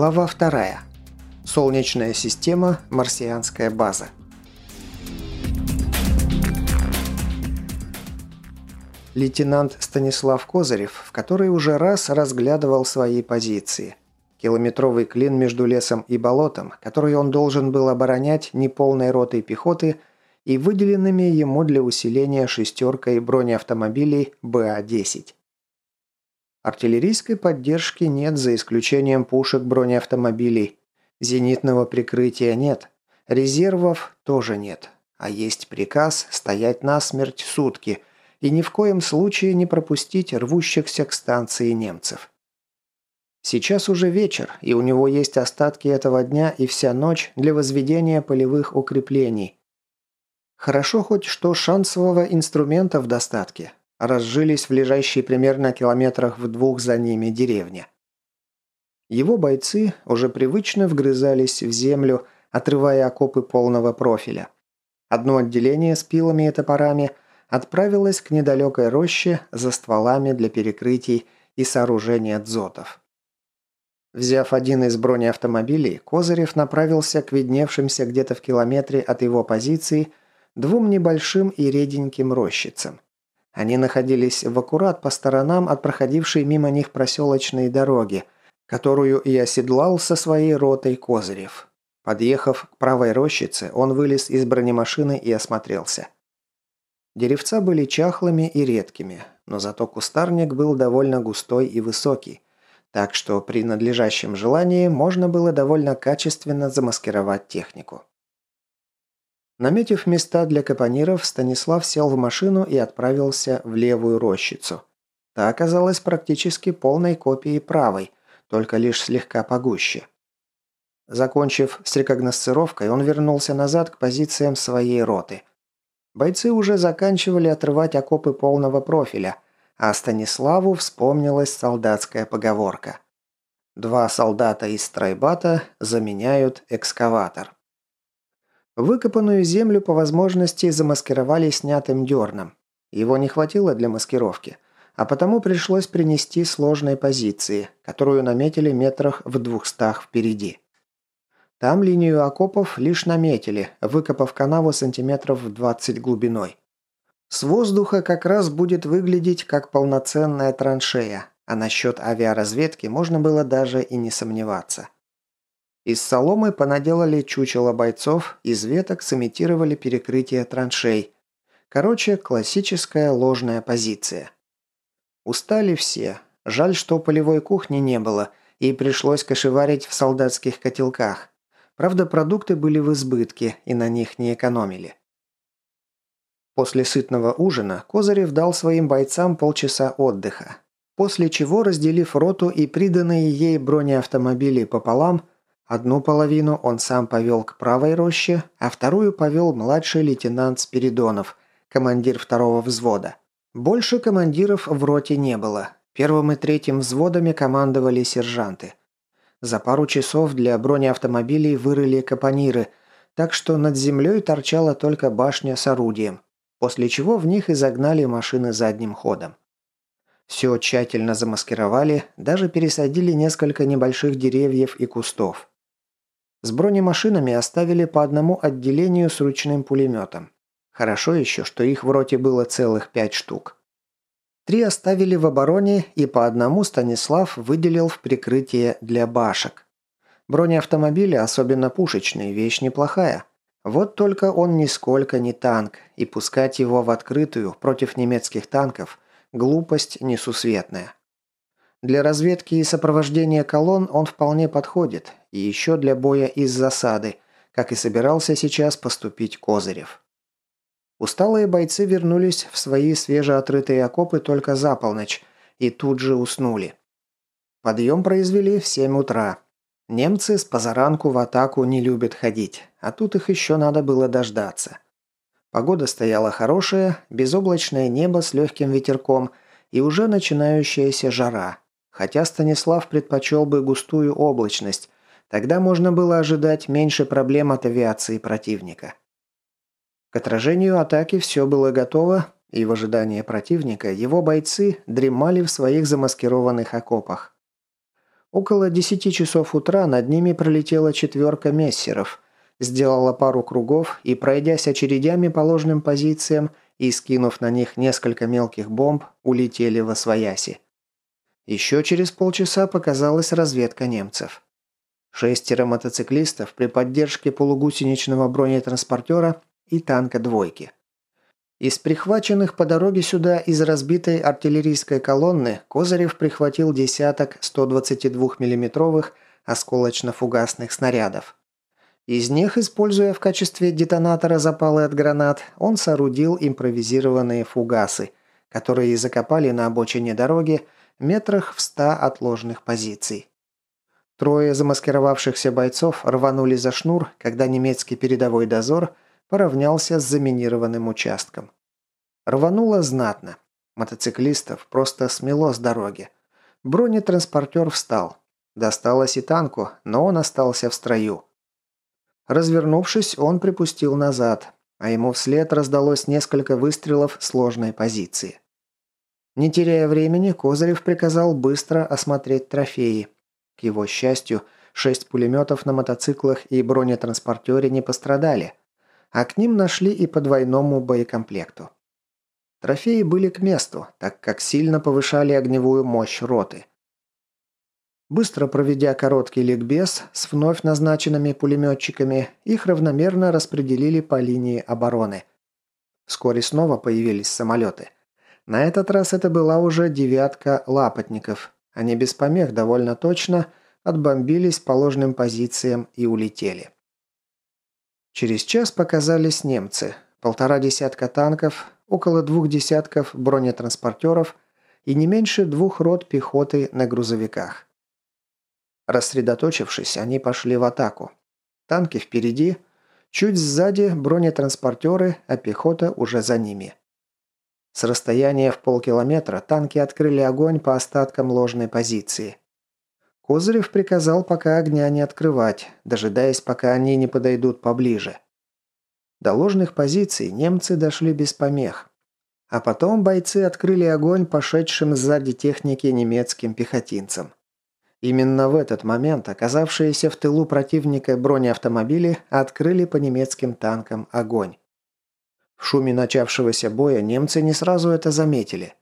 Глава вторая. Солнечная система, марсианская база. Лейтенант Станислав Козырев, в который уже раз разглядывал свои позиции. Километровый клин между лесом и болотом, который он должен был оборонять неполной ротой пехоты и выделенными ему для усиления шестеркой бронеавтомобилей БА-10. Артиллерийской поддержки нет, за исключением пушек бронеавтомобилей. Зенитного прикрытия нет. Резервов тоже нет. А есть приказ стоять насмерть сутки и ни в коем случае не пропустить рвущихся к станции немцев. Сейчас уже вечер, и у него есть остатки этого дня и вся ночь для возведения полевых укреплений. Хорошо хоть что шансового инструмента в достатке разжились в лежащей примерно километрах в двух за ними деревне. Его бойцы уже привычно вгрызались в землю, отрывая окопы полного профиля. Одно отделение с пилами и топорами отправилось к недалекой роще за стволами для перекрытий и сооружения дзотов. Взяв один из бронеавтомобилей, Козырев направился к видневшимся где-то в километре от его позиции двум небольшим и реденьким рощицам. Они находились в аккурат по сторонам от проходившей мимо них проселочной дороги, которую и оседлал со своей ротой Козырев. Подъехав к правой рощице, он вылез из бронемашины и осмотрелся. Деревца были чахлыми и редкими, но зато кустарник был довольно густой и высокий, так что при надлежащем желании можно было довольно качественно замаскировать технику. Наметив места для капониров, Станислав сел в машину и отправился в левую рощицу. Та оказалась практически полной копией правой, только лишь слегка погуще. Закончив с рекогносцировкой, он вернулся назад к позициям своей роты. Бойцы уже заканчивали отрывать окопы полного профиля, а Станиславу вспомнилась солдатская поговорка. Два солдата из стройбата заменяют экскаватор. Выкопанную землю по возможности замаскировали снятым дерном. Его не хватило для маскировки, а потому пришлось принести сложные позиции, которую наметили метрах в двухстах впереди. Там линию окопов лишь наметили, выкопав канаву сантиметров в 20 глубиной. С воздуха как раз будет выглядеть как полноценная траншея, а насчет авиаразведки можно было даже и не сомневаться. Из соломы понаделали чучело бойцов, из веток сымитировали перекрытие траншей. Короче, классическая ложная позиция. Устали все. Жаль, что полевой кухни не было, и пришлось кошеварить в солдатских котелках. Правда, продукты были в избытке, и на них не экономили. После сытного ужина Козырев дал своим бойцам полчаса отдыха. После чего, разделив роту и приданные ей бронеавтомобили пополам, Одну половину он сам повел к правой роще, а вторую повел младший лейтенант Спиридонов, командир второго взвода. Больше командиров в роте не было. Первым и третьим взводами командовали сержанты. За пару часов для бронеавтомобилей вырыли капониры, так что над землей торчала только башня с орудием, после чего в них и загнали машины задним ходом. Все тщательно замаскировали, даже пересадили несколько небольших деревьев и кустов. С бронемашинами оставили по одному отделению с ручным пулеметом. Хорошо еще, что их в роте было целых пять штук. Три оставили в обороне, и по одному Станислав выделил в прикрытие для башек. Бронеавтомобили, особенно пушечные, вещь неплохая. Вот только он нисколько не танк, и пускать его в открытую против немецких танков – глупость несусветная. Для разведки и сопровождения колонн он вполне подходит, и еще для боя из засады, как и собирался сейчас поступить Козырев. Усталые бойцы вернулись в свои свежеотрытые окопы только за полночь и тут же уснули. Подъем произвели в 7 утра. Немцы с позаранку в атаку не любят ходить, а тут их еще надо было дождаться. Погода стояла хорошая, безоблачное небо с легким ветерком и уже начинающаяся жара, Хотя Станислав предпочел бы густую облачность, тогда можно было ожидать меньше проблем от авиации противника. К отражению атаки все было готово, и в ожидании противника его бойцы дремали в своих замаскированных окопах. Около 10 часов утра над ними пролетела четверка мессеров, сделала пару кругов и, пройдясь очередями по ложным позициям и скинув на них несколько мелких бомб, улетели во свояси. Еще через полчаса показалась разведка немцев. Шестеро мотоциклистов при поддержке полугусеничного бронетранспортера и танка «двойки». Из прихваченных по дороге сюда из разбитой артиллерийской колонны Козырев прихватил десяток 122 миллиметровых осколочно-фугасных снарядов. Из них, используя в качестве детонатора запалы от гранат, он соорудил импровизированные фугасы, которые закопали на обочине дороги метрах в ста от ложных позиций. Трое замаскировавшихся бойцов рванули за шнур, когда немецкий передовой дозор – поравнялся с заминированным участком. Рвануло знатно. Мотоциклистов просто смело с дороги. Бронетранспортер встал. Досталось и танку, но он остался в строю. Развернувшись, он припустил назад, а ему вслед раздалось несколько выстрелов сложной позиции. Не теряя времени, Козырев приказал быстро осмотреть трофеи. К его счастью, шесть пулеметов на мотоциклах и бронетранспортере не пострадали а к ним нашли и по двойному боекомплекту. Трофеи были к месту, так как сильно повышали огневую мощь роты. Быстро проведя короткий ликбез с вновь назначенными пулеметчиками, их равномерно распределили по линии обороны. Вскоре снова появились самолеты. На этот раз это была уже девятка лапотников. Они без помех довольно точно отбомбились по ложным позициям и улетели. Через час показались немцы. Полтора десятка танков, около двух десятков бронетранспортеров и не меньше двух рот пехоты на грузовиках. Рассредоточившись, они пошли в атаку. Танки впереди, чуть сзади бронетранспортеры, а пехота уже за ними. С расстояния в полкилометра танки открыли огонь по остаткам ложной позиции. Козырев приказал пока огня не открывать, дожидаясь, пока они не подойдут поближе. До ложных позиций немцы дошли без помех. А потом бойцы открыли огонь пошедшим сзади техники немецким пехотинцам. Именно в этот момент оказавшиеся в тылу противника бронеавтомобили открыли по немецким танкам огонь. В шуме начавшегося боя немцы не сразу это заметили.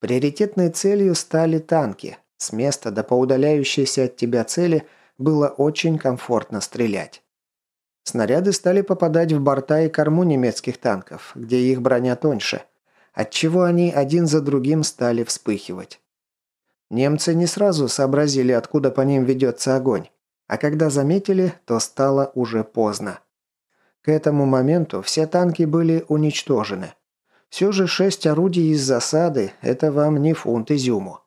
Приоритетной целью стали танки, с места до поудаляющейся от тебя цели было очень комфортно стрелять. Снаряды стали попадать в борта и корму немецких танков, где их броня тоньше, отчего они один за другим стали вспыхивать. Немцы не сразу сообразили, откуда по ним ведется огонь, а когда заметили, то стало уже поздно. К этому моменту все танки были уничтожены. Все же шесть орудий из засады – это вам не фунт изюму.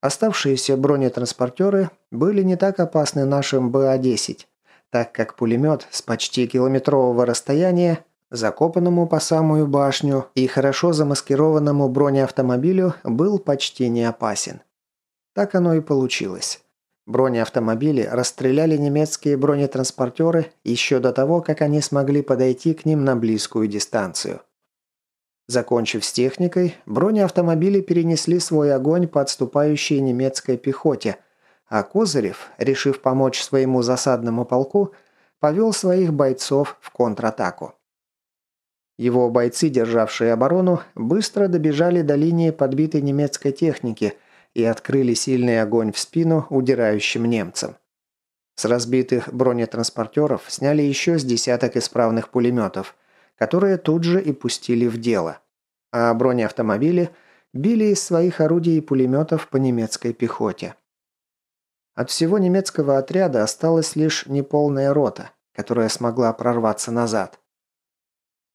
Оставшиеся бронетранспортеры были не так опасны нашим БА-10, так как пулемет с почти километрового расстояния, закопанному по самую башню и хорошо замаскированному бронеавтомобилю был почти не опасен. Так оно и получилось. Бронеавтомобили расстреляли немецкие бронетранспортеры еще до того, как они смогли подойти к ним на близкую дистанцию. Закончив с техникой, бронеавтомобили перенесли свой огонь по отступающей немецкой пехоте, а Козырев, решив помочь своему засадному полку, повел своих бойцов в контратаку. Его бойцы, державшие оборону, быстро добежали до линии подбитой немецкой техники и открыли сильный огонь в спину удирающим немцам. С разбитых бронетранспортеров сняли еще с десяток исправных пулеметов – которые тут же и пустили в дело. А бронеавтомобили били из своих орудий и пулеметов по немецкой пехоте. От всего немецкого отряда осталась лишь неполная рота, которая смогла прорваться назад.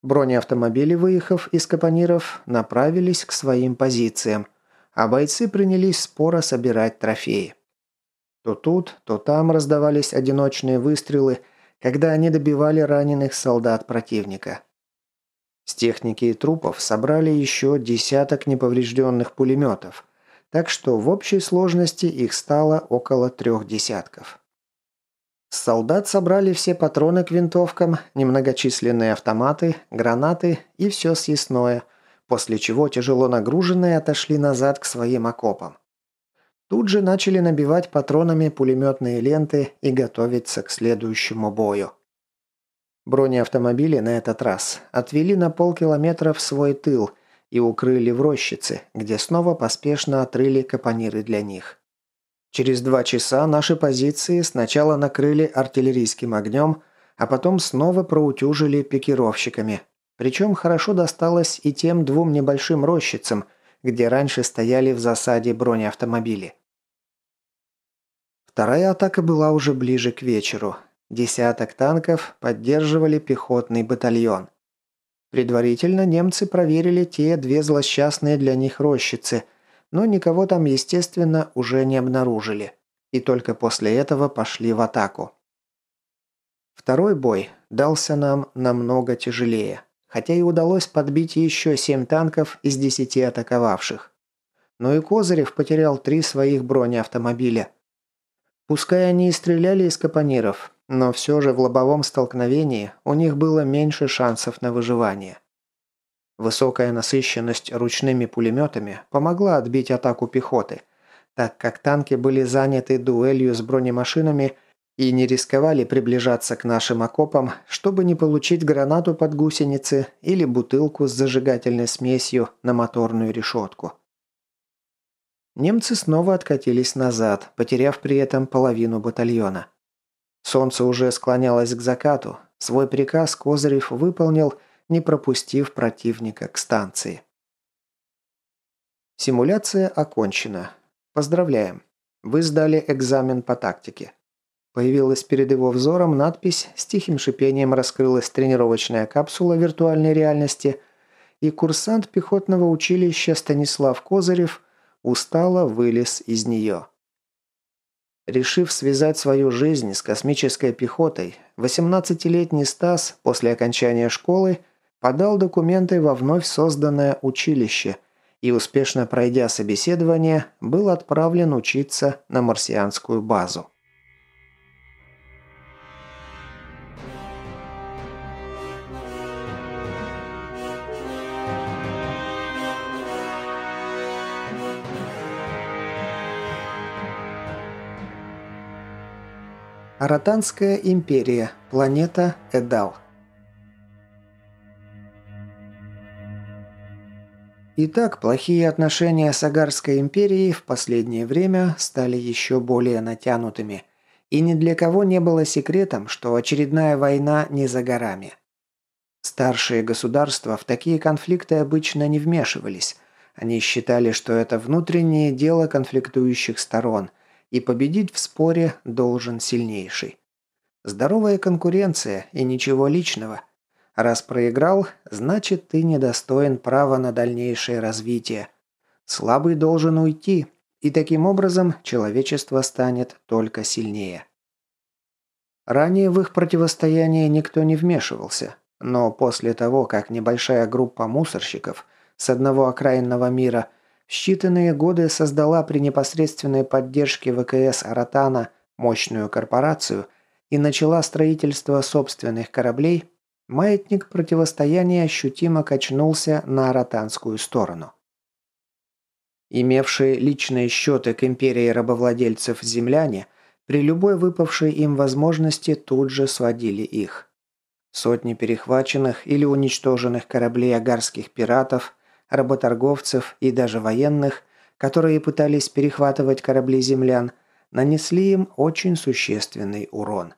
Бронеавтомобили, выехав из капониров, направились к своим позициям, а бойцы принялись споро собирать трофеи. То тут, то там раздавались одиночные выстрелы, когда они добивали раненых солдат противника. С техники и трупов собрали еще десяток неповрежденных пулеметов, так что в общей сложности их стало около трех десятков. С солдат собрали все патроны к винтовкам, немногочисленные автоматы, гранаты и все съестное, после чего тяжело нагруженные отошли назад к своим окопам. Тут же начали набивать патронами пулеметные ленты и готовиться к следующему бою. Бронеавтомобили на этот раз отвели на полкилометра в свой тыл и укрыли в рощице, где снова поспешно отрыли капониры для них. Через два часа наши позиции сначала накрыли артиллерийским огнем, а потом снова проутюжили пикировщиками. Причем хорошо досталось и тем двум небольшим рощицам, где раньше стояли в засаде бронеавтомобили. Вторая атака была уже ближе к вечеру, Десяток танков поддерживали пехотный батальон. Предварительно немцы проверили те две злосчастные для них рощицы, но никого там, естественно, уже не обнаружили. И только после этого пошли в атаку. Второй бой дался нам намного тяжелее, хотя и удалось подбить еще семь танков из десяти атаковавших. Но и Козырев потерял три своих бронеавтомобиля. Пускай они и стреляли из капониров, но все же в лобовом столкновении у них было меньше шансов на выживание. Высокая насыщенность ручными пулеметами помогла отбить атаку пехоты, так как танки были заняты дуэлью с бронемашинами и не рисковали приближаться к нашим окопам, чтобы не получить гранату под гусеницы или бутылку с зажигательной смесью на моторную решетку. Немцы снова откатились назад, потеряв при этом половину батальона. Солнце уже склонялось к закату. Свой приказ Козырев выполнил, не пропустив противника к станции. Симуляция окончена. Поздравляем. Вы сдали экзамен по тактике. Появилась перед его взором надпись, с тихим шипением раскрылась тренировочная капсула виртуальной реальности, и курсант пехотного училища Станислав Козырев устало вылез из нее. Решив связать свою жизнь с космической пехотой, 18-летний Стас после окончания школы подал документы во вновь созданное училище и, успешно пройдя собеседование, был отправлен учиться на марсианскую базу. Аратанская империя. Планета Эдал. Итак, плохие отношения с Агарской империей в последнее время стали еще более натянутыми. И ни для кого не было секретом, что очередная война не за горами. Старшие государства в такие конфликты обычно не вмешивались. Они считали, что это внутреннее дело конфликтующих сторон – и победить в споре должен сильнейший. Здоровая конкуренция и ничего личного. Раз проиграл, значит ты недостоин права на дальнейшее развитие. Слабый должен уйти, и таким образом человечество станет только сильнее. Ранее в их противостояние никто не вмешивался, но после того, как небольшая группа мусорщиков с одного окраинного мира – в считанные годы создала при непосредственной поддержке ВКС «Аратана» мощную корпорацию и начала строительство собственных кораблей, маятник противостояния ощутимо качнулся на аратанскую сторону. Имевшие личные счеты к империи рабовладельцев земляне при любой выпавшей им возможности тут же сводили их. Сотни перехваченных или уничтоженных кораблей агарских пиратов работорговцев и даже военных, которые пытались перехватывать корабли землян, нанесли им очень существенный урон.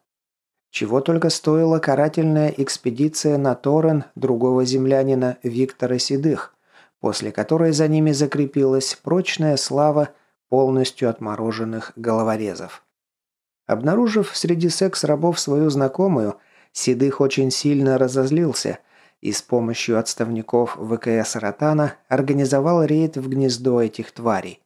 Чего только стоила карательная экспедиция на Торрен другого землянина Виктора Седых, после которой за ними закрепилась прочная слава полностью отмороженных головорезов. Обнаружив среди секс-рабов свою знакомую, Седых очень сильно разозлился – и с помощью отставников ВКС «Ротана» организовал рейд в гнездо этих тварей.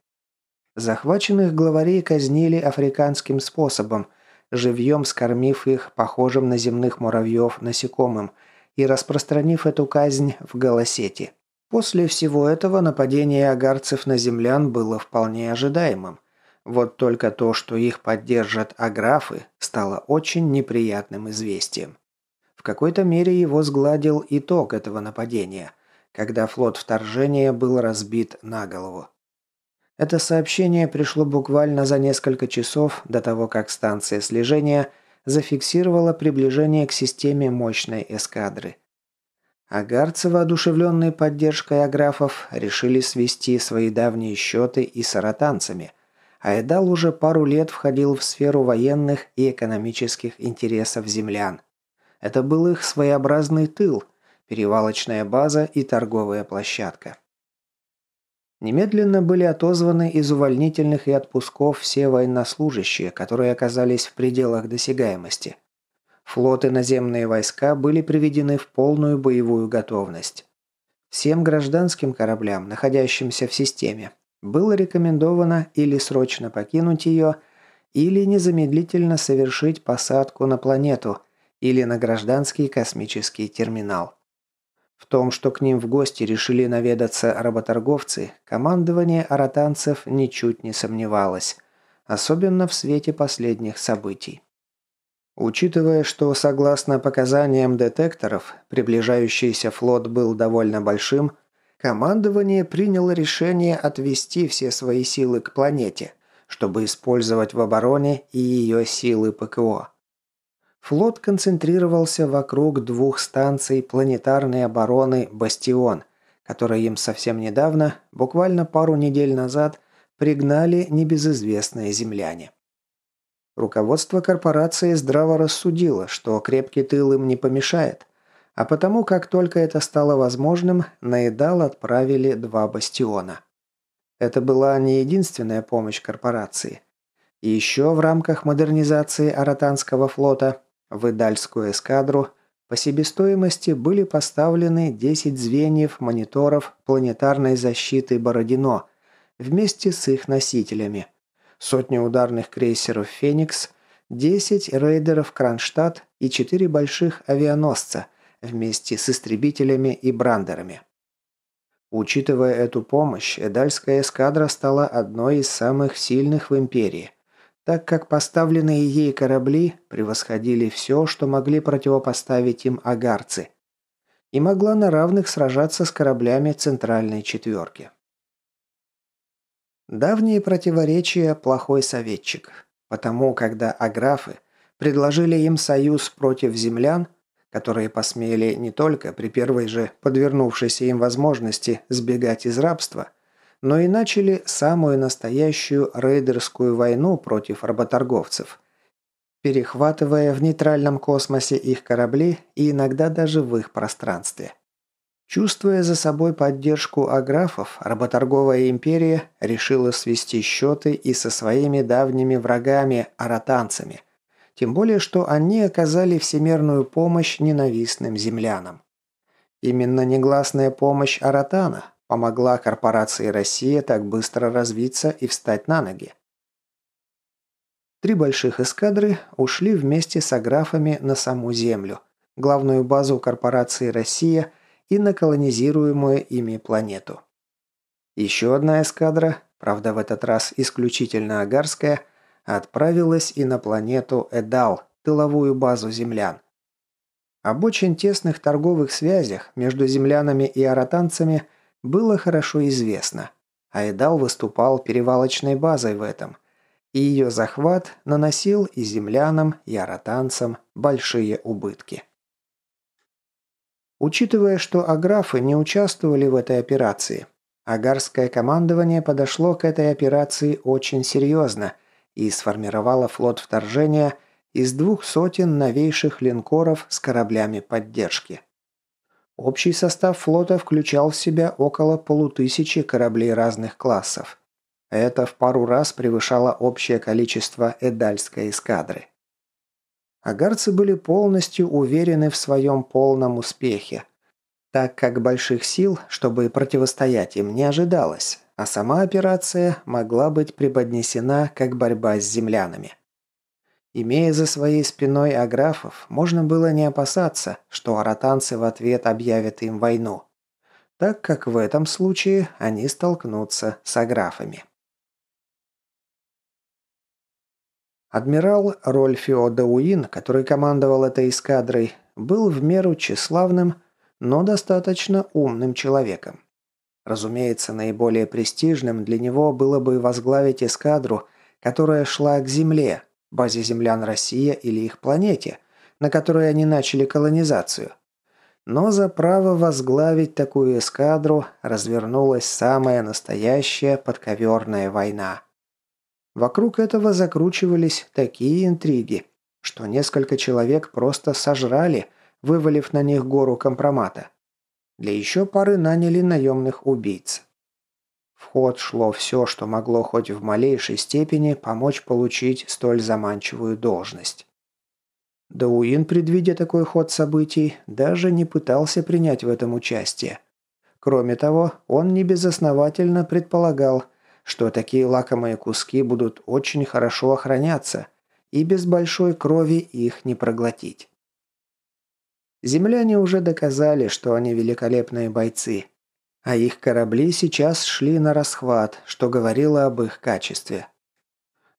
Захваченных главарей казнили африканским способом, живьем скормив их похожим на земных муравьев насекомым и распространив эту казнь в голосете. После всего этого нападение агарцев на землян было вполне ожидаемым. Вот только то, что их поддержат аграфы, стало очень неприятным известием. В какой-то мере его сгладил итог этого нападения, когда флот вторжения был разбит на голову. Это сообщение пришло буквально за несколько часов до того, как станция слежения зафиксировала приближение к системе мощной эскадры. Агарцы, воодушевленные поддержкой аграфов, решили свести свои давние счеты и с аратанцами, а Эдал уже пару лет входил в сферу военных и экономических интересов землян. Это был их своеобразный тыл, перевалочная база и торговая площадка. Немедленно были отозваны из увольнительных и отпусков все военнослужащие, которые оказались в пределах досягаемости. Флот и наземные войска были приведены в полную боевую готовность. Всем гражданским кораблям, находящимся в системе, было рекомендовано или срочно покинуть ее, или незамедлительно совершить посадку на планету или на гражданский космический терминал. В том, что к ним в гости решили наведаться работорговцы, командование аратанцев ничуть не сомневалось, особенно в свете последних событий. Учитывая, что, согласно показаниям детекторов, приближающийся флот был довольно большим, командование приняло решение отвести все свои силы к планете, чтобы использовать в обороне и ее силы ПКО. Флот концентрировался вокруг двух станций планетарной обороны «Бастион», которые им совсем недавно, буквально пару недель назад, пригнали небезызвестные земляне. Руководство корпорации здраво рассудило, что крепкий тыл им не помешает, а потому, как только это стало возможным, на Эдал отправили два бастиона. Это была не единственная помощь корпорации. Еще в рамках модернизации Аратанского флота в Идальскую эскадру по себестоимости были поставлены 10 звеньев мониторов планетарной защиты Бородино вместе с их носителями, сотни ударных крейсеров «Феникс», 10 рейдеров «Кронштадт» и 4 больших авианосца вместе с истребителями и брандерами. Учитывая эту помощь, Эдальская эскадра стала одной из самых сильных в Империи – так как поставленные ей корабли превосходили все, что могли противопоставить им агарцы, и могла на равных сражаться с кораблями Центральной Четверки. Давние противоречия – плохой советчик, потому когда аграфы предложили им союз против землян, которые посмели не только при первой же подвернувшейся им возможности сбегать из рабства – но и начали самую настоящую рейдерскую войну против работорговцев, перехватывая в нейтральном космосе их корабли и иногда даже в их пространстве. Чувствуя за собой поддержку аграфов, работорговая империя решила свести счеты и со своими давними врагами – аратанцами. Тем более, что они оказали всемирную помощь ненавистным землянам. Именно негласная помощь Аратана помогла корпорации «Россия» так быстро развиться и встать на ноги. Три больших эскадры ушли вместе с аграфами на саму Землю, главную базу корпорации «Россия» и на колонизируемую ими планету. Еще одна эскадра, правда в этот раз исключительно агарская, отправилась и на планету Эдал, тыловую базу землян. Об очень тесных торговых связях между землянами и аратанцами было хорошо известно. Айдал выступал перевалочной базой в этом, и ее захват наносил и землянам, и аратанцам большие убытки. Учитывая, что аграфы не участвовали в этой операции, агарское командование подошло к этой операции очень серьезно и сформировало флот вторжения из двух сотен новейших линкоров с кораблями поддержки. Общий состав флота включал в себя около полутысячи кораблей разных классов. Это в пару раз превышало общее количество Эдальской эскадры. Агарцы были полностью уверены в своем полном успехе, так как больших сил, чтобы противостоять им, не ожидалось, а сама операция могла быть преподнесена как борьба с землянами. Имея за своей спиной аграфов, можно было не опасаться, что аратанцы в ответ объявят им войну, так как в этом случае они столкнутся с аграфами. Адмирал Рольфио Дауин, который командовал этой эскадрой, был в меру тщеславным, но достаточно умным человеком. Разумеется, наиболее престижным для него было бы возглавить эскадру, которая шла к Земле, базе землян Россия или их планете, на которой они начали колонизацию. Но за право возглавить такую эскадру развернулась самая настоящая подковерная война. Вокруг этого закручивались такие интриги, что несколько человек просто сожрали, вывалив на них гору компромата. Для еще пары наняли наемных убийц. В ход шло все, что могло хоть в малейшей степени помочь получить столь заманчивую должность. Дауин, предвидя такой ход событий, даже не пытался принять в этом участие. Кроме того, он небезосновательно предполагал, что такие лакомые куски будут очень хорошо охраняться, и без большой крови их не проглотить. Земляне уже доказали, что они великолепные бойцы, а их корабли сейчас шли на расхват, что говорило об их качестве.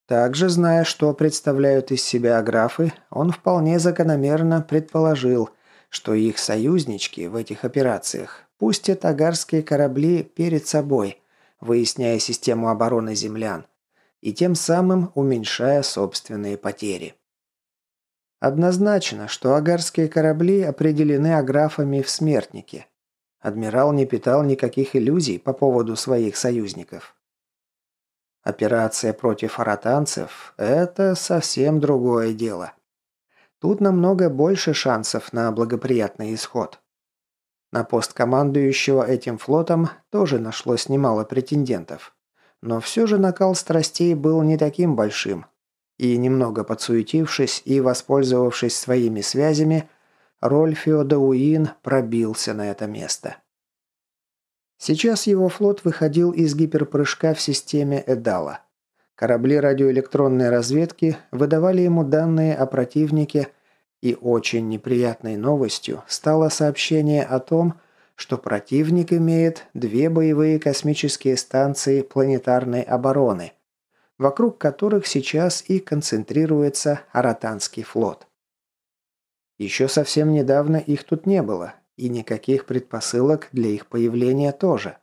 Также, зная, что представляют из себя аграфы, он вполне закономерно предположил, что их союзнички в этих операциях пустят агарские корабли перед собой, выясняя систему обороны землян, и тем самым уменьшая собственные потери. Однозначно, что агарские корабли определены аграфами в смертнике. Адмирал не питал никаких иллюзий по поводу своих союзников. Операция против аратанцев – это совсем другое дело. Тут намного больше шансов на благоприятный исход. На пост командующего этим флотом тоже нашлось немало претендентов. Но все же накал страстей был не таким большим, и немного подсуетившись и воспользовавшись своими связями, Рольфио Дауин пробился на это место. Сейчас его флот выходил из гиперпрыжка в системе Эдала. Корабли радиоэлектронной разведки выдавали ему данные о противнике, и очень неприятной новостью стало сообщение о том, что противник имеет две боевые космические станции планетарной обороны – вокруг которых сейчас и концентрируется Аратанский флот. Еще совсем недавно их тут не было, и никаких предпосылок для их появления тоже.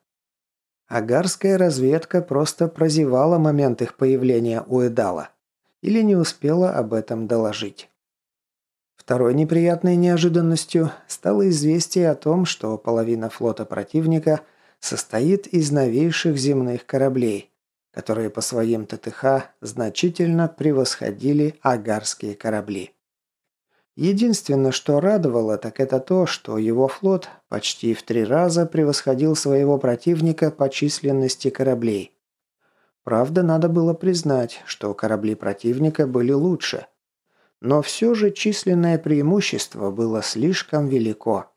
Агарская разведка просто прозевала момент их появления у Эдала или не успела об этом доложить. Второй неприятной неожиданностью стало известие о том, что половина флота противника состоит из новейших земных кораблей, которые по своим ТТХ значительно превосходили агарские корабли. Единственное, что радовало, так это то, что его флот почти в три раза превосходил своего противника по численности кораблей. Правда, надо было признать, что корабли противника были лучше. Но все же численное преимущество было слишком велико.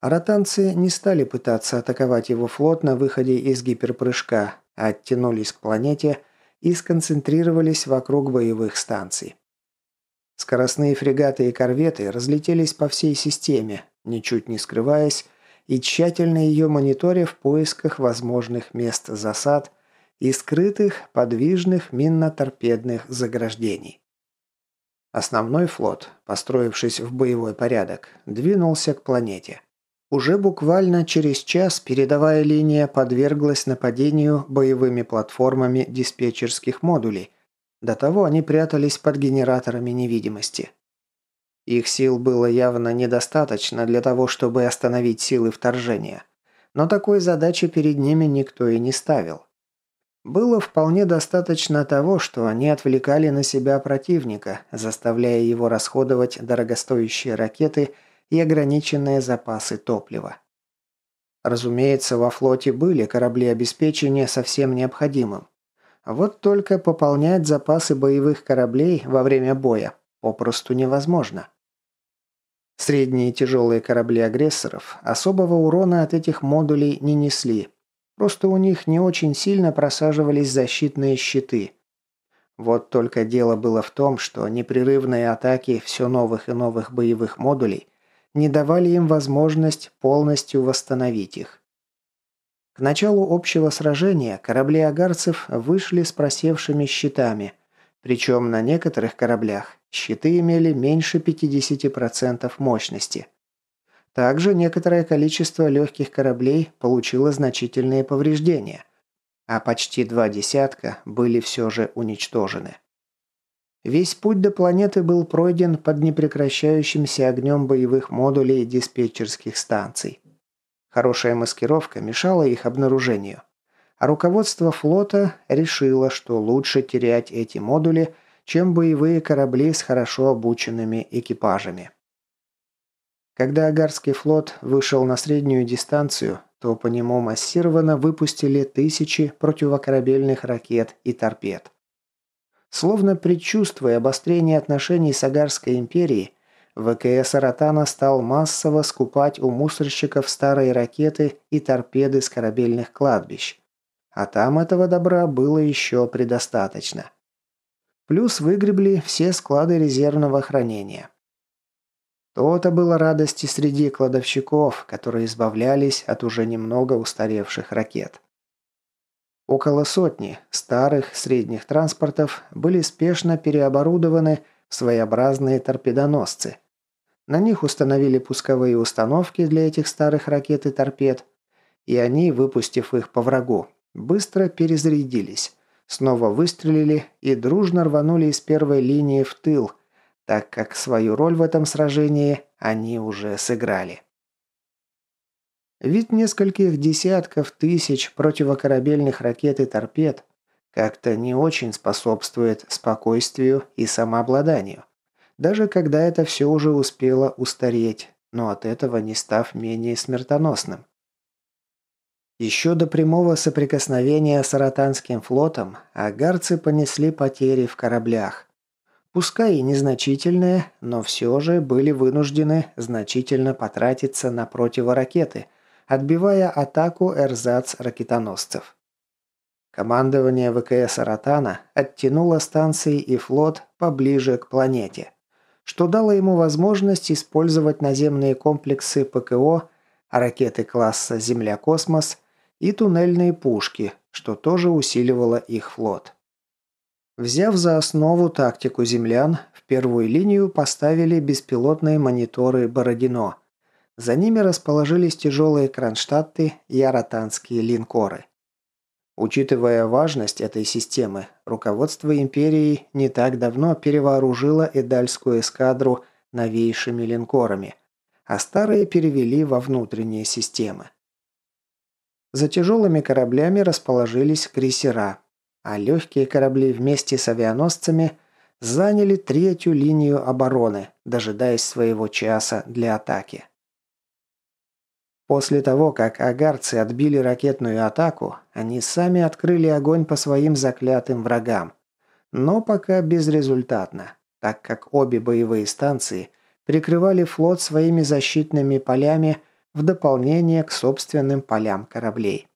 Аратанцы не стали пытаться атаковать его флот на выходе из гиперпрыжка, оттянулись к планете и сконцентрировались вокруг боевых станций. Скоростные фрегаты и корветы разлетелись по всей системе, ничуть не скрываясь, и тщательно ее мониторя в поисках возможных мест засад и скрытых подвижных минно-торпедных заграждений. Основной флот, построившись в боевой порядок, двинулся к планете. Уже буквально через час передовая линия подверглась нападению боевыми платформами диспетчерских модулей. До того они прятались под генераторами невидимости. Их сил было явно недостаточно для того, чтобы остановить силы вторжения. Но такой задачи перед ними никто и не ставил. Было вполне достаточно того, что они отвлекали на себя противника, заставляя его расходовать дорогостоящие ракеты – и ограниченные запасы топлива. Разумеется, во флоте были корабли обеспечения совсем необходимым. Вот только пополнять запасы боевых кораблей во время боя попросту невозможно. Средние тяжелые корабли агрессоров особого урона от этих модулей не несли. Просто у них не очень сильно просаживались защитные щиты. Вот только дело было в том, что непрерывные атаки все новых и новых боевых модулей не давали им возможность полностью восстановить их. К началу общего сражения корабли агарцев вышли с просевшими щитами, причем на некоторых кораблях щиты имели меньше 50% мощности. Также некоторое количество легких кораблей получило значительные повреждения, а почти два десятка были все же уничтожены. Весь путь до планеты был пройден под непрекращающимся огнем боевых модулей диспетчерских станций. Хорошая маскировка мешала их обнаружению. А руководство флота решило, что лучше терять эти модули, чем боевые корабли с хорошо обученными экипажами. Когда Агарский флот вышел на среднюю дистанцию, то по нему массированно выпустили тысячи противокорабельных ракет и торпед. Словно предчувствуя обострение отношений с Агарской империей, ВКС Аратана стал массово скупать у мусорщиков старые ракеты и торпеды с корабельных кладбищ. А там этого добра было еще предостаточно. Плюс выгребли все склады резервного хранения. То-то было радости среди кладовщиков, которые избавлялись от уже немного устаревших ракет. Около сотни старых средних транспортов были спешно переоборудованы в своеобразные торпедоносцы. На них установили пусковые установки для этих старых ракет и торпед, и они, выпустив их по врагу, быстро перезарядились, снова выстрелили и дружно рванули из первой линии в тыл – так как свою роль в этом сражении они уже сыграли. Вид нескольких десятков тысяч противокорабельных ракет и торпед как-то не очень способствует спокойствию и самообладанию, даже когда это все уже успело устареть, но от этого не став менее смертоносным. Еще до прямого соприкосновения с Аратанским флотом агарцы понесли потери в кораблях, Пускай и незначительные, но все же были вынуждены значительно потратиться на противоракеты, отбивая атаку эрзац-ракетоносцев. Командование ВКС «Аратана» оттянуло станции и флот поближе к планете, что дало ему возможность использовать наземные комплексы ПКО, ракеты класса «Земля-космос» и туннельные пушки, что тоже усиливало их флот. Взяв за основу тактику землян, в первую линию поставили беспилотные мониторы «Бородино». За ними расположились тяжелые кронштадты и аратанские линкоры. Учитывая важность этой системы, руководство империи не так давно перевооружило Эдальскую эскадру новейшими линкорами, а старые перевели во внутренние системы. За тяжелыми кораблями расположились крейсера – а легкие корабли вместе с авианосцами заняли третью линию обороны, дожидаясь своего часа для атаки. После того, как агарцы отбили ракетную атаку, они сами открыли огонь по своим заклятым врагам. Но пока безрезультатно, так как обе боевые станции прикрывали флот своими защитными полями в дополнение к собственным полям кораблей.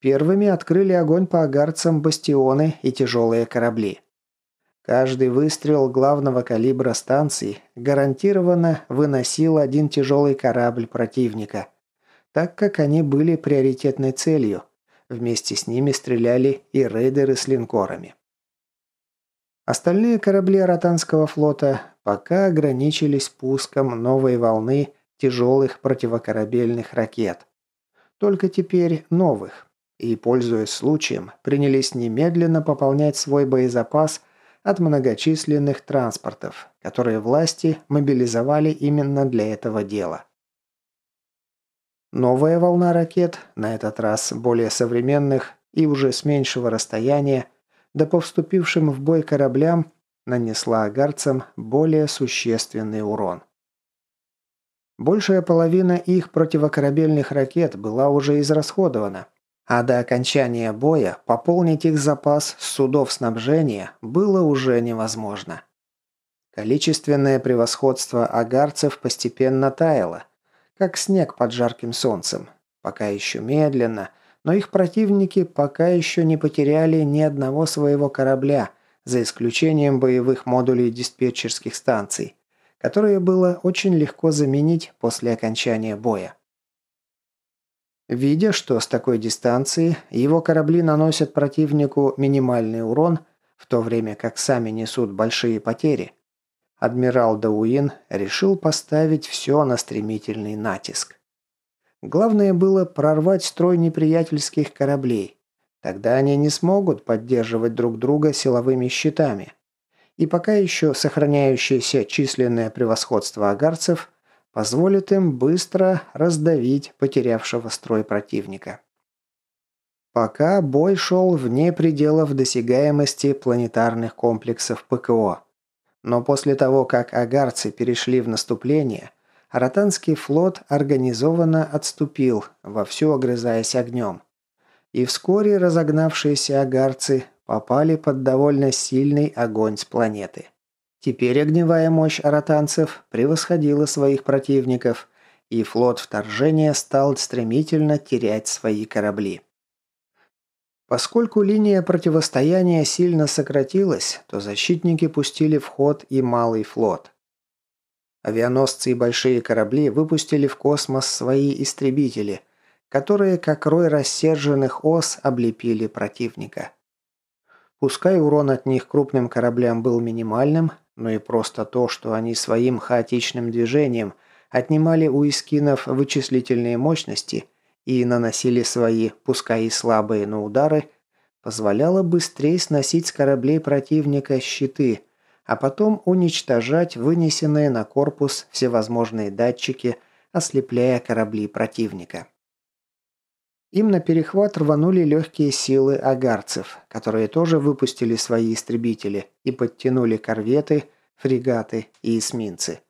Первыми открыли огонь по агарцам бастионы и тяжелые корабли. Каждый выстрел главного калибра станции гарантированно выносил один тяжелый корабль противника, так как они были приоритетной целью. Вместе с ними стреляли и рейдеры с линкорами. Остальные корабли Ротанского флота пока ограничились пуском новой волны тяжелых противокорабельных ракет. Только теперь новых, и, пользуясь случаем, принялись немедленно пополнять свой боезапас от многочисленных транспортов, которые власти мобилизовали именно для этого дела. Новая волна ракет, на этот раз более современных и уже с меньшего расстояния, да по вступившим в бой кораблям, нанесла агарцам более существенный урон. Большая половина их противокорабельных ракет была уже израсходована, а до окончания боя пополнить их запас судов снабжения было уже невозможно. Количественное превосходство агарцев постепенно таяло, как снег под жарким солнцем. Пока еще медленно, но их противники пока еще не потеряли ни одного своего корабля, за исключением боевых модулей диспетчерских станций, которые было очень легко заменить после окончания боя. Видя, что с такой дистанции его корабли наносят противнику минимальный урон, в то время как сами несут большие потери, Адмирал Дауин решил поставить все на стремительный натиск. Главное было прорвать строй неприятельских кораблей. Тогда они не смогут поддерживать друг друга силовыми щитами. И пока еще сохраняющееся численное превосходство агарцев позволит им быстро раздавить потерявшего строй противника. Пока бой шел вне пределов досягаемости планетарных комплексов ПКО. Но после того, как агарцы перешли в наступление, Аратанский флот организованно отступил, вовсю огрызаясь огнем. И вскоре разогнавшиеся агарцы попали под довольно сильный огонь с планеты. Теперь огневая мощь аратанцев превосходила своих противников, и флот вторжения стал стремительно терять свои корабли. Поскольку линия противостояния сильно сократилась, то защитники пустили в ход и малый флот. Авианосцы и большие корабли выпустили в космос свои истребители, которые, как рой рассерженных ос, облепили противника. Пускай урон от них крупным кораблям был минимальным, но и просто то, что они своим хаотичным движением отнимали у искинов вычислительные мощности – и наносили свои, пускай и слабые, но удары, позволяло быстрее сносить с кораблей противника щиты, а потом уничтожать вынесенные на корпус всевозможные датчики, ослепляя корабли противника. Им на перехват рванули легкие силы агарцев, которые тоже выпустили свои истребители и подтянули корветы, фрегаты и эсминцы.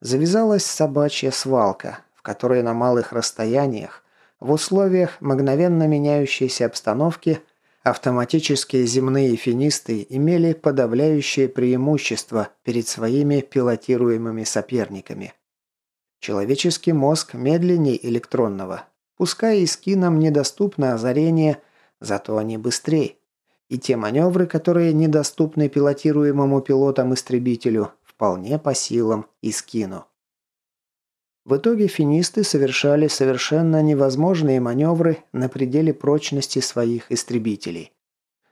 Завязалась собачья свалка, в которой на малых расстояниях в условиях мгновенно меняющейся обстановки автоматические земные финисты имели подавляющее преимущество перед своими пилотируемыми соперниками. Человеческий мозг медленнее электронного. Пускай и скинам недоступно озарение, зато они быстрее. И те маневры, которые недоступны пилотируемому пилотам-истребителю, вполне по силам и скину. В итоге финисты совершали совершенно невозможные маневры на пределе прочности своих истребителей.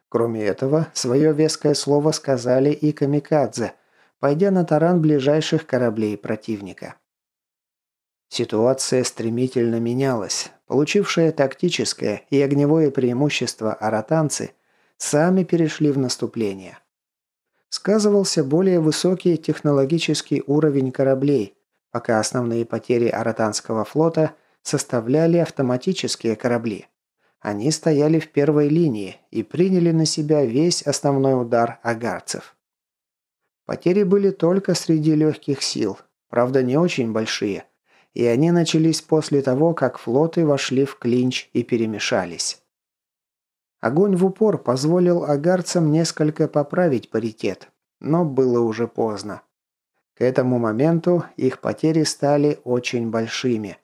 Кроме этого, свое веское слово сказали и камикадзе, пойдя на таран ближайших кораблей противника. Ситуация стремительно менялась. Получившие тактическое и огневое преимущество аратанцы сами перешли в наступление. Сказывался более высокий технологический уровень кораблей – пока основные потери Аратанского флота составляли автоматические корабли. Они стояли в первой линии и приняли на себя весь основной удар агарцев. Потери были только среди легких сил, правда не очень большие, и они начались после того, как флоты вошли в клинч и перемешались. Огонь в упор позволил агарцам несколько поправить паритет, но было уже поздно. К этому моменту их потери стали очень большими,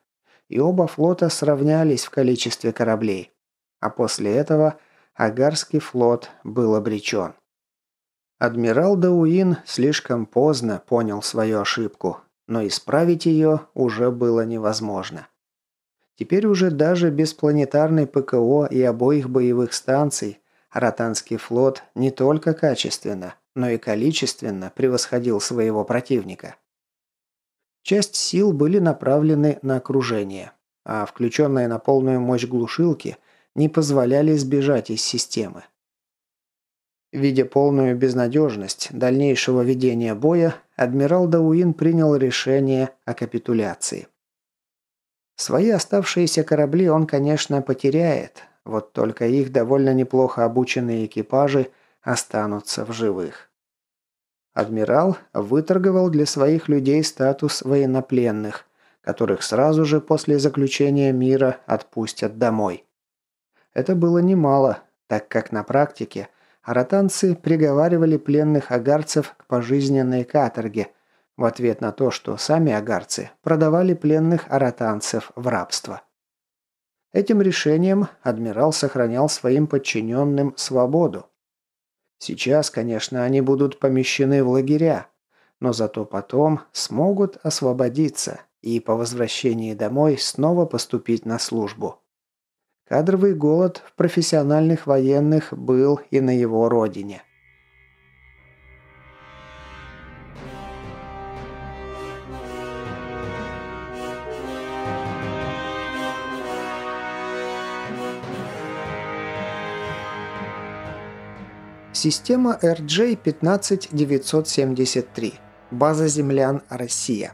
и оба флота сравнялись в количестве кораблей. А после этого Агарский флот был обречен. Адмирал Дауин слишком поздно понял свою ошибку, но исправить ее уже было невозможно. Теперь уже даже без планетарной ПКО и обоих боевых станций Ротанский флот не только качественно, но и количественно превосходил своего противника. Часть сил были направлены на окружение, а включенные на полную мощь глушилки не позволяли сбежать из системы. Видя полную безнадежность дальнейшего ведения боя, адмирал Дауин принял решение о капитуляции. Свои оставшиеся корабли он, конечно, потеряет, вот только их довольно неплохо обученные экипажи останутся в живых. Адмирал выторговал для своих людей статус военнопленных, которых сразу же после заключения мира отпустят домой. Это было немало, так как на практике аратанцы приговаривали пленных агарцев к пожизненной каторге в ответ на то, что сами агарцы продавали пленных аратанцев в рабство. Этим решением адмирал сохранял своим подчиненным свободу. Сейчас, конечно, они будут помещены в лагеря, но зато потом смогут освободиться и по возвращении домой снова поступить на службу. Кадровый голод в профессиональных военных был и на его родине. Система RJ-15973. База землян «Россия».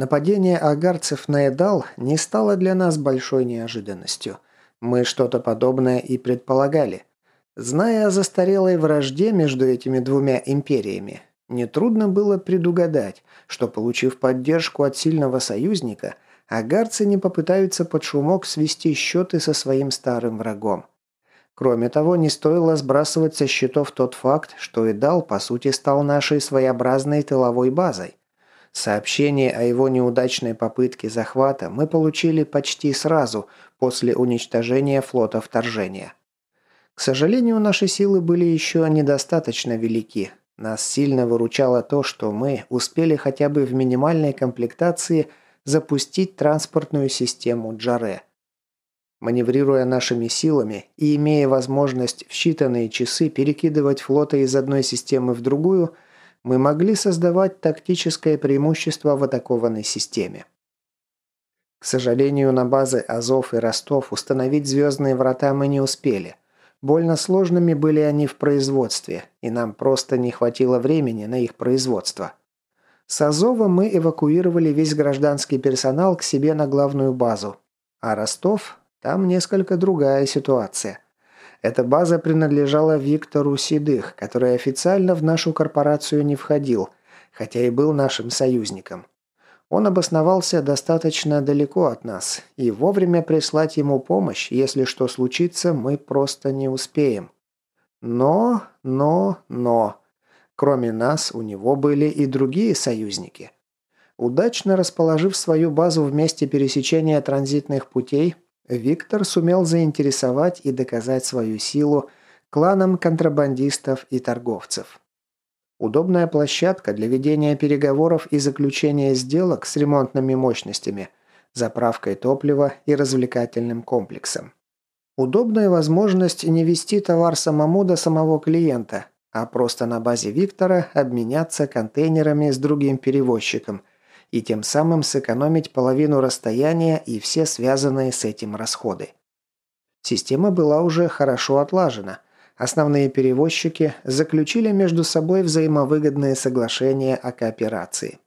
Нападение агарцев на Эдал не стало для нас большой неожиданностью. Мы что-то подобное и предполагали. Зная о застарелой вражде между этими двумя империями, нетрудно было предугадать, что, получив поддержку от сильного союзника, агарцы не попытаются под шумок свести счеты со своим старым врагом. Кроме того, не стоило сбрасывать со счетов тот факт, что Эдал, по сути, стал нашей своеобразной тыловой базой. Сообщение о его неудачной попытке захвата мы получили почти сразу после уничтожения флота вторжения. К сожалению, наши силы были еще недостаточно велики. Нас сильно выручало то, что мы успели хотя бы в минимальной комплектации запустить транспортную систему Джаре. Маневрируя нашими силами и имея возможность в считанные часы перекидывать флоты из одной системы в другую – мы могли создавать тактическое преимущество в атакованной системе. К сожалению, на базы Азов и Ростов установить звездные врата мы не успели. Больно сложными были они в производстве, и нам просто не хватило времени на их производство. С Азова мы эвакуировали весь гражданский персонал к себе на главную базу. А Ростов – там несколько другая ситуация – эта база принадлежала Виктору Седых, который официально в нашу корпорацию не входил, хотя и был нашим союзником. Он обосновался достаточно далеко от нас, и вовремя прислать ему помощь, если что случится, мы просто не успеем. Но, но, но. Кроме нас, у него были и другие союзники. Удачно расположив свою базу в месте пересечения транзитных путей, Виктор сумел заинтересовать и доказать свою силу кланам контрабандистов и торговцев. Удобная площадка для ведения переговоров и заключения сделок с ремонтными мощностями, заправкой топлива и развлекательным комплексом. Удобная возможность не вести товар самому до самого клиента, а просто на базе Виктора обменяться контейнерами с другим перевозчиком и тем самым сэкономить половину расстояния и все связанные с этим расходы. Система была уже хорошо отлажена. Основные перевозчики заключили между собой взаимовыгодные соглашения о кооперации.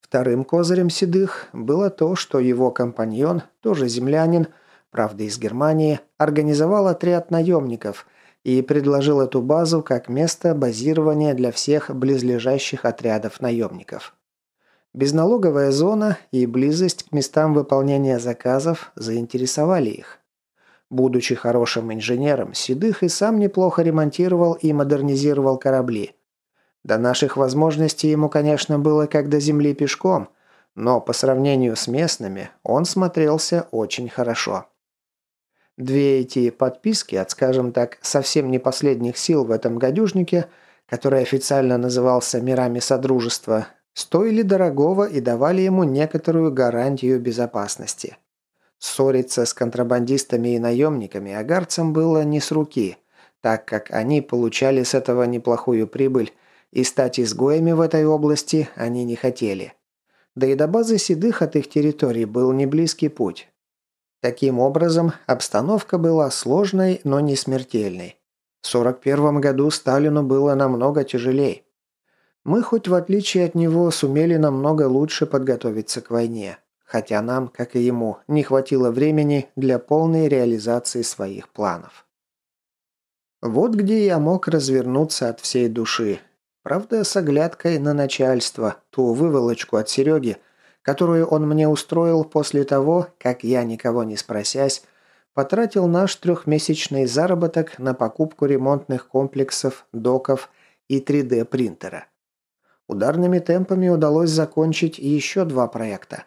Вторым козырем Седых было то, что его компаньон, тоже землянин, правда из Германии, организовал отряд наемников и предложил эту базу как место базирования для всех близлежащих отрядов наемников. Безналоговая зона и близость к местам выполнения заказов заинтересовали их. Будучи хорошим инженером, Седых и сам неплохо ремонтировал и модернизировал корабли. До наших возможностей ему, конечно, было как до земли пешком, но по сравнению с местными он смотрелся очень хорошо. Две эти подписки от, скажем так, совсем не последних сил в этом гадюжнике, который официально назывался «Мирами Содружества», стоили дорогого и давали ему некоторую гарантию безопасности. Ссориться с контрабандистами и наемниками агарцам было не с руки, так как они получали с этого неплохую прибыль, и стать изгоями в этой области они не хотели. Да и до базы седых от их территорий был не близкий путь. Таким образом, обстановка была сложной, но не смертельной. В 41 году Сталину было намного тяжелее. Мы хоть в отличие от него сумели намного лучше подготовиться к войне, хотя нам, как и ему, не хватило времени для полной реализации своих планов. Вот где я мог развернуться от всей души. Правда, с оглядкой на начальство, ту выволочку от Сереги, которую он мне устроил после того, как я, никого не спросясь, потратил наш трехмесячный заработок на покупку ремонтных комплексов, доков и 3D-принтера. Ударными темпами удалось закончить еще два проекта.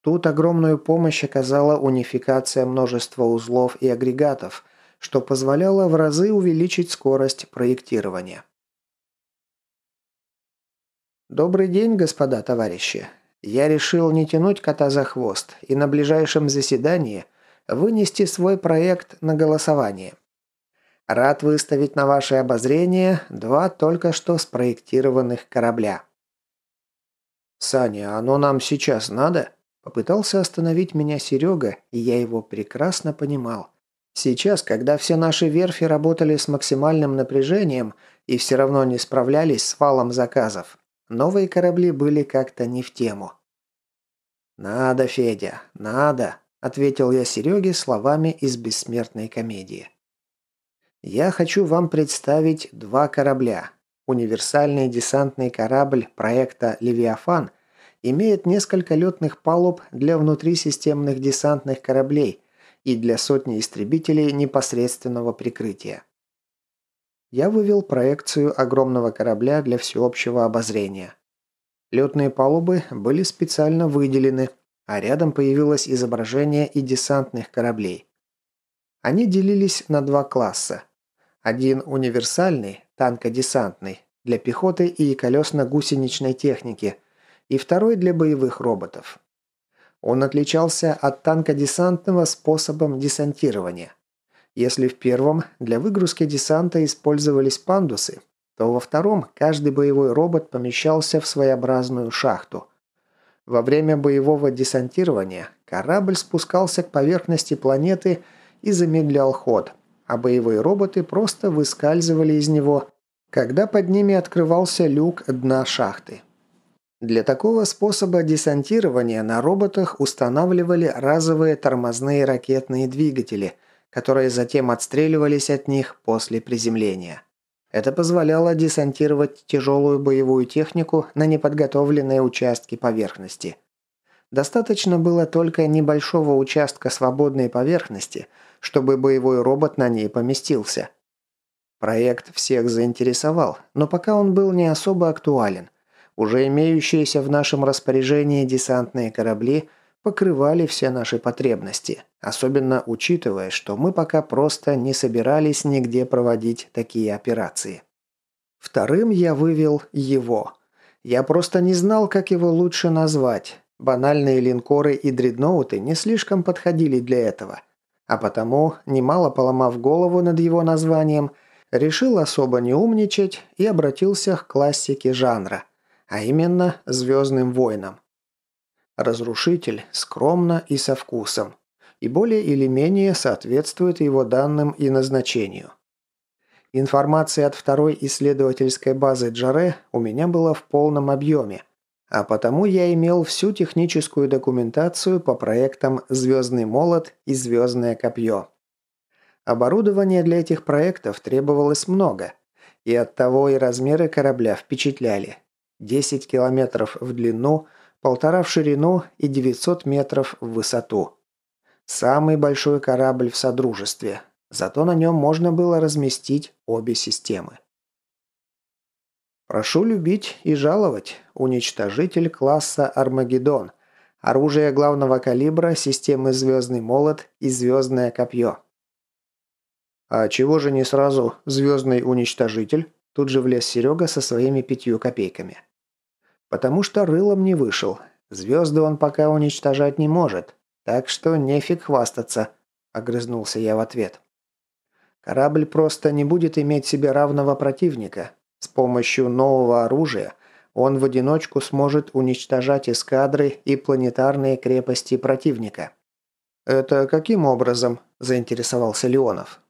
Тут огромную помощь оказала унификация множества узлов и агрегатов, что позволяло в разы увеличить скорость проектирования. Добрый день, господа товарищи. Я решил не тянуть кота за хвост и на ближайшем заседании вынести свой проект на голосование. Рад выставить на ваше обозрение два только что спроектированных корабля. «Саня, оно нам сейчас надо?» Попытался остановить меня Серега, и я его прекрасно понимал. Сейчас, когда все наши верфи работали с максимальным напряжением и все равно не справлялись с валом заказов, новые корабли были как-то не в тему. «Надо, Федя, надо», – ответил я Сереге словами из бессмертной комедии. «Я хочу вам представить два корабля. Универсальный десантный корабль проекта «Левиафан» имеет несколько летных палуб для внутрисистемных десантных кораблей и для сотни истребителей непосредственного прикрытия. Я вывел проекцию огромного корабля для всеобщего обозрения. Летные палубы были специально выделены, а рядом появилось изображение и десантных кораблей. Они делились на два класса. Один универсальный, танкодесантный, для пехоты и колесно-гусеничной техники, и второй для боевых роботов. Он отличался от танкодесантного способом десантирования. Если в первом для выгрузки десанта использовались пандусы, то во втором каждый боевой робот помещался в своеобразную шахту. Во время боевого десантирования корабль спускался к поверхности планеты и замедлял ход, а боевые роботы просто выскальзывали из него, когда под ними открывался люк дна шахты. Для такого способа десантирования на роботах устанавливали разовые тормозные ракетные двигатели, которые затем отстреливались от них после приземления. Это позволяло десантировать тяжелую боевую технику на неподготовленные участки поверхности. Достаточно было только небольшого участка свободной поверхности, чтобы боевой робот на ней поместился. Проект всех заинтересовал, но пока он был не особо актуален. Уже имеющиеся в нашем распоряжении десантные корабли покрывали все наши потребности – Особенно учитывая, что мы пока просто не собирались нигде проводить такие операции. Вторым я вывел его. Я просто не знал, как его лучше назвать. Банальные линкоры и дредноуты не слишком подходили для этого. А потому, немало поломав голову над его названием, решил особо не умничать и обратился к классике жанра, а именно «Звездным войнам». Разрушитель скромно и со вкусом и более или менее соответствует его данным и назначению. Информация от второй исследовательской базы Джаре у меня была в полном объеме, а потому я имел всю техническую документацию по проектам «Звездный молот» и «Звездное копье». Оборудования для этих проектов требовалось много, и оттого и размеры корабля впечатляли. 10 километров в длину, полтора в ширину и 900 метров в высоту. Самый большой корабль в Содружестве. Зато на нем можно было разместить обе системы. Прошу любить и жаловать. Уничтожитель класса Армагеддон. Оружие главного калибра системы «Звездный молот» и «Звездное копье». «А чего же не сразу «Звездный уничтожитель»?» Тут же влез Серега со своими пятью копейками. «Потому что рылом не вышел. Звезды он пока уничтожать не может. Так что нефиг хвастаться», – огрызнулся я в ответ. «Корабль просто не будет иметь себе равного противника. С помощью нового оружия он в одиночку сможет уничтожать эскадры и планетарные крепости противника». «Это каким образом?» – заинтересовался Леонов.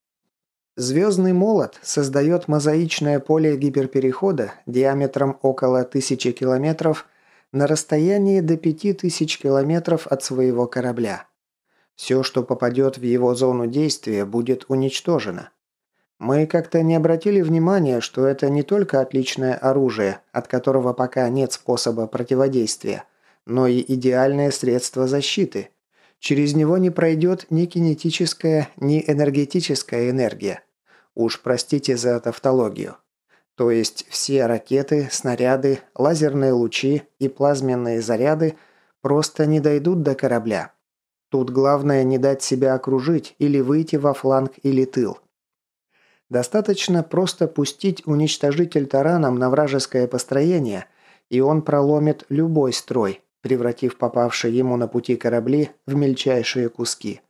Звездный молот создает мозаичное поле гиперперехода диаметром около тысячи километров на расстоянии до 5000 километров от своего корабля. Все, что попадет в его зону действия, будет уничтожено. Мы как-то не обратили внимания, что это не только отличное оружие, от которого пока нет способа противодействия, но и идеальное средство защиты. Через него не пройдет ни кинетическая, ни энергетическая энергия. Уж простите за тавтологию. То есть все ракеты, снаряды, лазерные лучи и плазменные заряды просто не дойдут до корабля. Тут главное не дать себя окружить или выйти во фланг или тыл. Достаточно просто пустить уничтожитель тараном на вражеское построение, и он проломит любой строй, превратив попавшие ему на пути корабли в мельчайшие куски.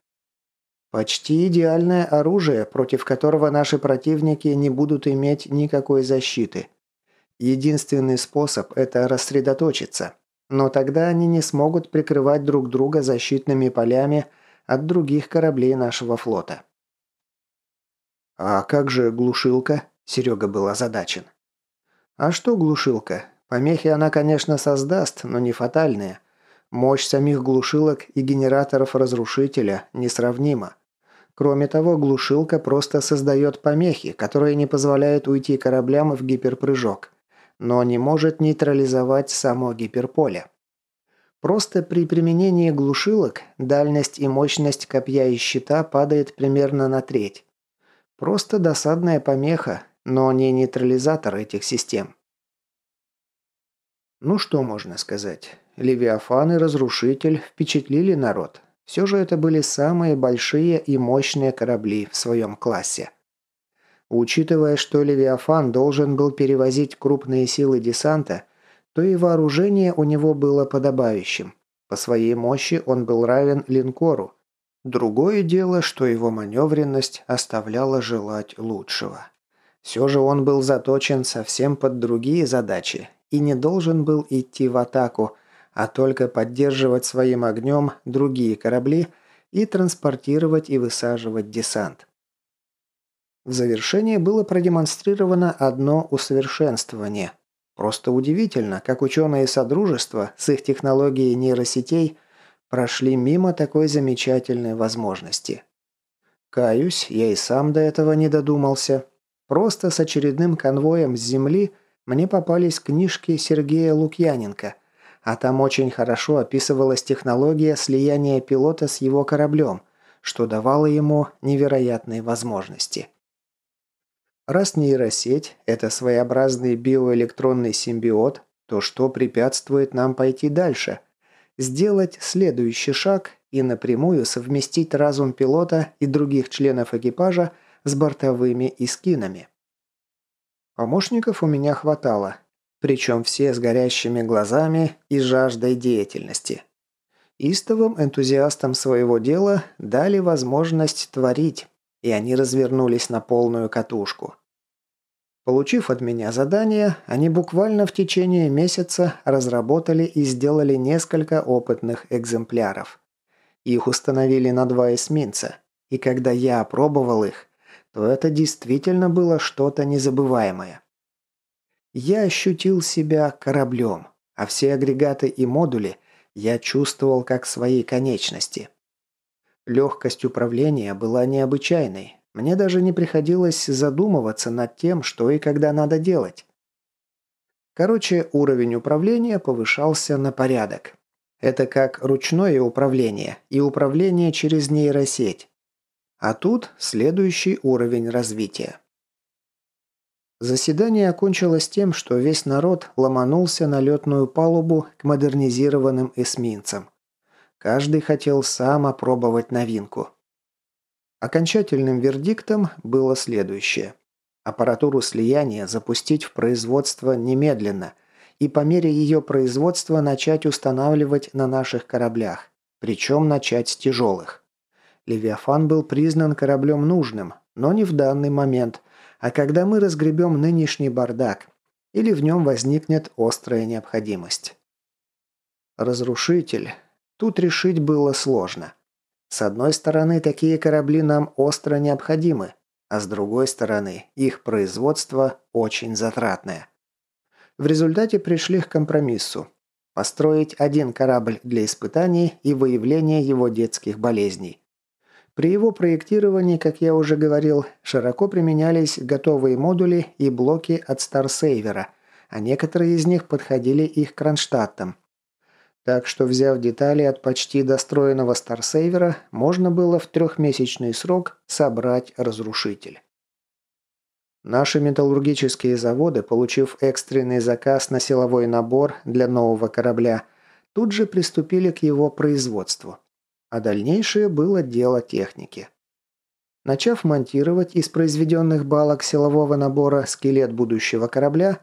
Почти идеальное оружие, против которого наши противники не будут иметь никакой защиты. Единственный способ – это рассредоточиться. Но тогда они не смогут прикрывать друг друга защитными полями от других кораблей нашего флота. «А как же глушилка?» – Серега был озадачен. «А что глушилка? Помехи она, конечно, создаст, но не фатальные. Мощь самих глушилок и генераторов разрушителя несравнима. Кроме того, глушилка просто создает помехи, которые не позволяют уйти кораблям в гиперпрыжок, но не может нейтрализовать само гиперполе. Просто при применении глушилок дальность и мощность копья и щита падает примерно на треть. Просто досадная помеха, но не нейтрализатор этих систем. Ну что можно сказать? Левиафан и Разрушитель впечатлили народ. Все же это были самые большие и мощные корабли в своем классе. Учитывая, что Левиафан должен был перевозить крупные силы десанта, то и вооружение у него было подобающим. По своей мощи он был равен линкору. Другое дело, что его маневренность оставляла желать лучшего. Все же он был заточен совсем под другие задачи и не должен был идти в атаку, а только поддерживать своим огнем другие корабли и транспортировать и высаживать десант. В завершение было продемонстрировано одно усовершенствование. Просто удивительно, как ученые Содружества с их технологией нейросетей прошли мимо такой замечательной возможности. Каюсь, я и сам до этого не додумался. Просто с очередным конвоем с Земли мне попались книжки Сергея Лукьяненко, а там очень хорошо описывалась технология слияния пилота с его кораблем, что давало ему невероятные возможности. Раз нейросеть – это своеобразный биоэлектронный симбиот, то что препятствует нам пойти дальше? Сделать следующий шаг и напрямую совместить разум пилота и других членов экипажа с бортовыми искинами. Помощников у меня хватало, причем все с горящими глазами и жаждой деятельности. Истовым энтузиастам своего дела дали возможность творить, и они развернулись на полную катушку. Получив от меня задание, они буквально в течение месяца разработали и сделали несколько опытных экземпляров. Их установили на два эсминца, и когда я опробовал их, то это действительно было что-то незабываемое. Я ощутил себя кораблем, а все агрегаты и модули я чувствовал как свои конечности. Легкость управления была необычайной. Мне даже не приходилось задумываться над тем, что и когда надо делать. Короче, уровень управления повышался на порядок. Это как ручное управление и управление через нейросеть. А тут следующий уровень развития. Заседание окончилось тем, что весь народ ломанулся на летную палубу к модернизированным эсминцам. Каждый хотел сам опробовать новинку. Окончательным вердиктом было следующее. Аппаратуру слияния запустить в производство немедленно и по мере ее производства начать устанавливать на наших кораблях, причем начать с тяжелых. Левиафан был признан кораблем нужным, но не в данный момент, а когда мы разгребем нынешний бардак, или в нем возникнет острая необходимость. Разрушитель. Тут решить было сложно. С одной стороны, такие корабли нам остро необходимы, а с другой стороны, их производство очень затратное. В результате пришли к компромиссу. Построить один корабль для испытаний и выявления его детских болезней. При его проектировании, как я уже говорил, широко применялись готовые модули и блоки от Старсейвера, а некоторые из них подходили их кронштадтам. Так что, взяв детали от почти достроенного Старсейвера, можно было в трехмесячный срок собрать разрушитель. Наши металлургические заводы, получив экстренный заказ на силовой набор для нового корабля, тут же приступили к его производству а дальнейшее было дело техники. Начав монтировать из произведенных балок силового набора скелет будущего корабля,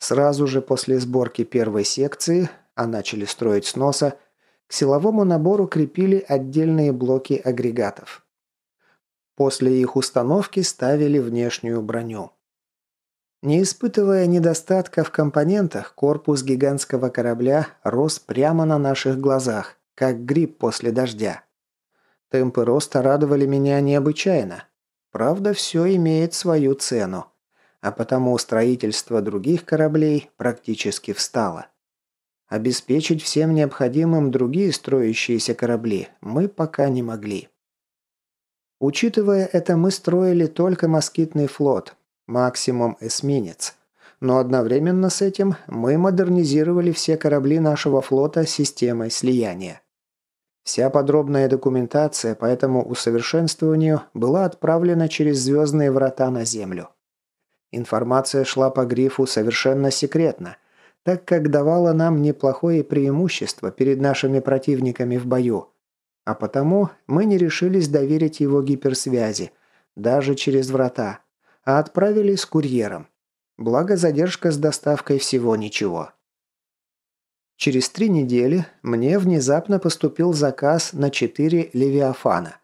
сразу же после сборки первой секции, а начали строить с носа, к силовому набору крепили отдельные блоки агрегатов. После их установки ставили внешнюю броню. Не испытывая недостатка в компонентах, корпус гигантского корабля рос прямо на наших глазах, как гриб после дождя. Темпы роста радовали меня необычайно. Правда, все имеет свою цену. А потому строительство других кораблей практически встало. Обеспечить всем необходимым другие строящиеся корабли мы пока не могли. Учитывая это, мы строили только москитный флот, максимум эсминец. Но одновременно с этим мы модернизировали все корабли нашего флота системой слияния. Вся подробная документация по этому усовершенствованию была отправлена через звездные врата на Землю. Информация шла по грифу совершенно секретно, так как давала нам неплохое преимущество перед нашими противниками в бою. А потому мы не решились доверить его гиперсвязи, даже через врата, а отправили с курьером. Благо задержка с доставкой всего ничего. Через три недели мне внезапно поступил заказ на четыре «Левиафана».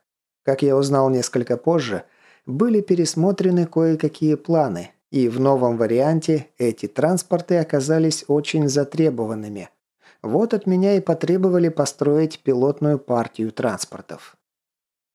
Как я узнал несколько позже, были пересмотрены кое-какие планы, и в новом варианте эти транспорты оказались очень затребованными. Вот от меня и потребовали построить пилотную партию транспортов.